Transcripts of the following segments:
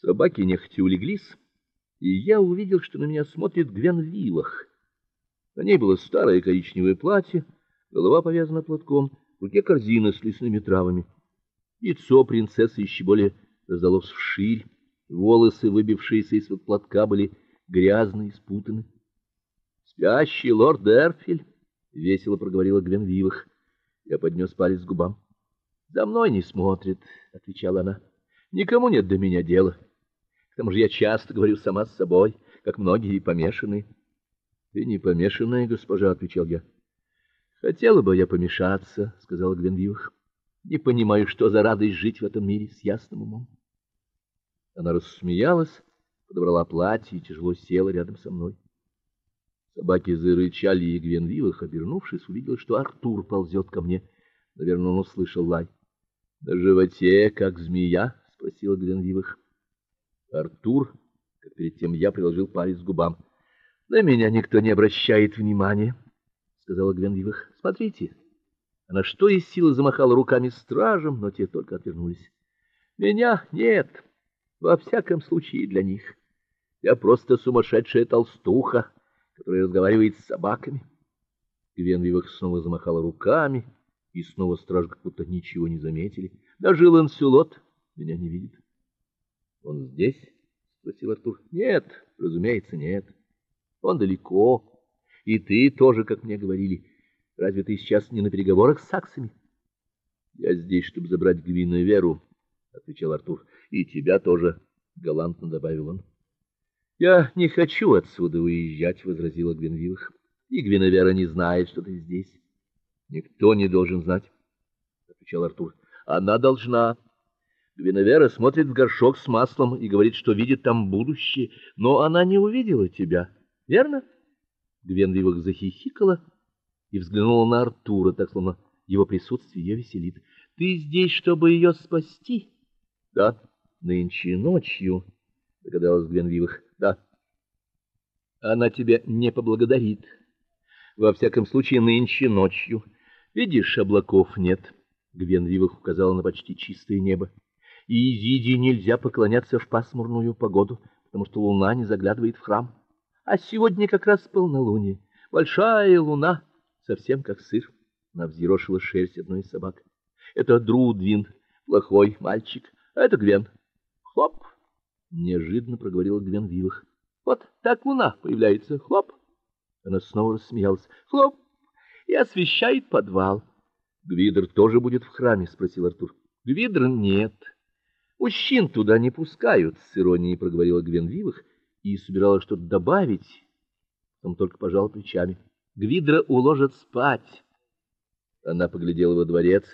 Собаки нехотя улеглись, и я увидел, что на меня смотрит Гвен Вилах. На ней было старое коричневое платье, голова повязана платком, в руке корзина с лесными травами. Лицо принцессы еще более раздалось вширь, волосы, выбившиеся из-под платка, были грязные спутаны. "Спящий лорд Дерфиль", весело проговорила Гвен Вилах. Я поднес палец к губам. "За мной не смотрит", отвечала она. "Никому нет до меня дела" тому же я часто говорю сама с собой, как многие помешанные. Ты не помешанная, госпожа, отвечал я. Хотела бы я помешаться, сказала Гвенвивах. Не понимаю, что за радость жить в этом мире с ясным умом. Она рассмеялась, подобрала платье и тяжело села рядом со мной. Собаки зарычали, и Гвенвивах, обернувшись, увидела, что Артур ползет ко мне. Наверное, он услышал лай. На животе, как змея, спросила Гвенвивах. Артур, как перед тем я приложил палец к губам. На меня никто не обращает внимания, сказала Гвенвивах. Смотрите. Она что из силы замахала руками стражам, но те только отвернулись. Меня нет. Во всяком случае для них. Я просто сумасшедшая толстуха, которая разговаривает с собаками. Гвенвивах снова замахала руками, и снова стражи как будто ничего не заметили. Даже Ланселот меня не видит. Он здесь? спросил Артур. Нет, разумеется, нет. Он далеко. И ты тоже, как мне говорили. Разве ты сейчас не на переговорах с саксами? Я здесь, чтобы забрать Гвиневеру, отвечал Артур. И тебя тоже, галантно добавил он. Я не хочу отсюда уезжать, возразила Гвинвилах. И Гвиневера не знает, что ты здесь. Никто не должен знать, отвечал Артур. Она должна. Гвиневера смотрит в горшок с маслом и говорит, что видит там будущее, но она не увидела тебя, верно? Гвенвивах захихикала и взглянула на Артура, так словно его присутствие ее веселит. Ты здесь, чтобы ее спасти? Да, нынче ночью, догадалась Гвенвивах. Да. Она тебя не поблагодарит. Во всяком случае, нынче ночью. Видишь, облаков нет. Гвенвивах указала на почти чистое небо и Изиде нельзя поклоняться в пасмурную погоду, потому что луна не заглядывает в храм. А сегодня как раз полнолуние. Большая луна, совсем как сыр. Она взъерошила шерсть одной из собак. Это Друдвин, плохой мальчик. А это Гвен. Хлоп, неожиданно проговорила Гвен Вивах. Вот так луна появляется. Хлоп. Она снова рассмеялась. Хлоп. И освещает подвал. Гвидр тоже будет в храме, спросил Артур. Гвидра нет. Мужчин туда не пускают, с иронией проговорила Гвенвивах и собиралась что-то добавить, потом только пожала плечами. Гвидра уложат спать. Она поглядела во дворец,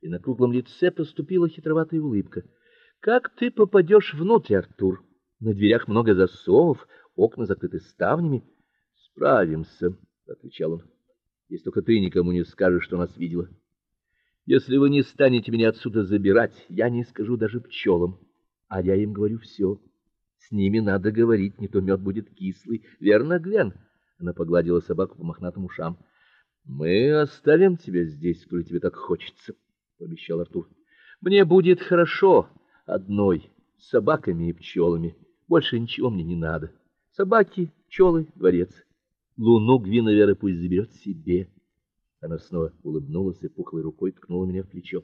и на круглом лице проступила хитроватая улыбка. Как ты попадешь внутрь, Артур? На дверях много засовов, окна закрыты ставнями. Справимся, отвечал он. Если только ты никому не скажешь, что нас видела. Если вы не станете меня отсюда забирать, я не скажу даже пчелам. А я им говорю все. С ними надо говорить, не то мед будет кислый. Верно, Глен? Она погладила собаку по мохнатым ушам. Мы оставим тебя здесь, коли тебе так хочется, пообещал Артур. Мне будет хорошо одной, с собаками и пчелами. Больше ничего мне не надо. Собаки, пчелы, дворец. Луну Гвиневера пусть заберет себе. Она снова улыбнулась и пухлой рукой ткнула меня в плечо.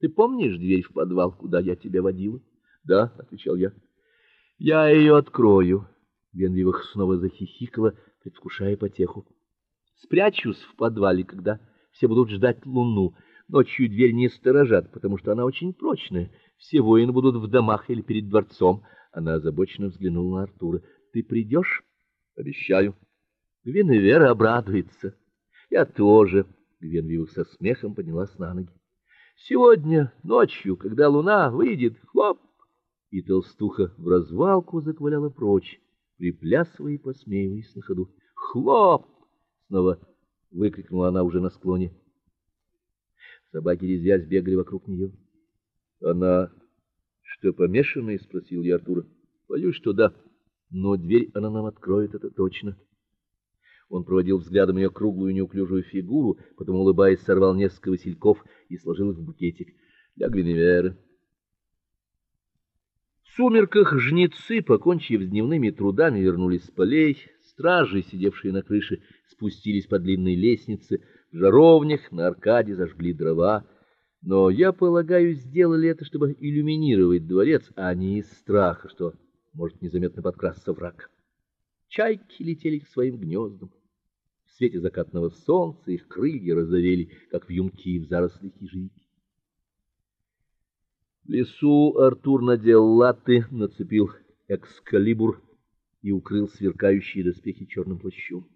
Ты помнишь дверь в подвал, куда я тебя водила? Да, отвечал я. Я ее открою. Венвивах снова захихикала, предвкушая потеху. Спрячусь в подвале, когда все будут ждать луну. Ночью дверь не сторожат, потому что она очень прочная. Все воины будут в домах или перед дворцом. Она озабоченно взглянула на Артура. Ты придешь? Обещаю. Гвиневера обрадуется. Я тоже, Гвенвилл со смехом поднялась на ноги. Сегодня ночью, когда луна выйдет, хлоп, и толстуха в развалку закваляла прочь, приплясывая и посмеиваясь на ходу. Хлоп! снова выкрикнула она уже на склоне. Собаки резвясь бегали вокруг нее. Она что помешанная, спросил я Артура. Боюсь, что да, но дверь она нам откроет, это точно. Он проводил взглядом ее круглую неуклюжую фигуру, потом улыбаясь сорвал несколько васильков и сложил их в букетик для Гвиневеры. В сумерках жнецы, покончив с дневными трудами, вернулись с полей. Стражи, сидевшие на крыше, спустились по длинной лестнице, в жаровнях на аркаде зажгли дрова. Но я полагаю, сделали это, чтобы иллюминировать дворец, а не из страха, что может незаметно подкрасться враг. Чайки летели к своим гнездам. В свете закатного солнца их крылья розовели, как вьюнки в зарослях ежевики. В лесу Артур надел латы, нацепил экскалибур и укрыл сверкающие доспехи черным плащом.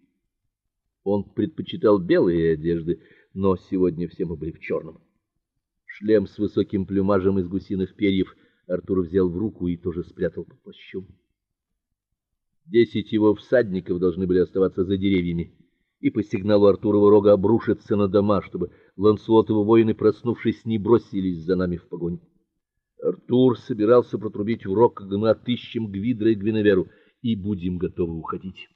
Он предпочитал белые одежды, но сегодня все мы были в черном. Шлем с высоким плюмажем из гусиных перьев Артур взял в руку и тоже спрятал под плащом. Десять его всадников должны были оставаться за деревьями и по сигналу Артурова рога обрушиться на дома, чтобы Ланселотовы воины, проснувшись, не бросились за нами в погоню. Артур собирался протрубить в рог, когда мы отыщем Гвидра и Гвиневеру и будем готовы уходить.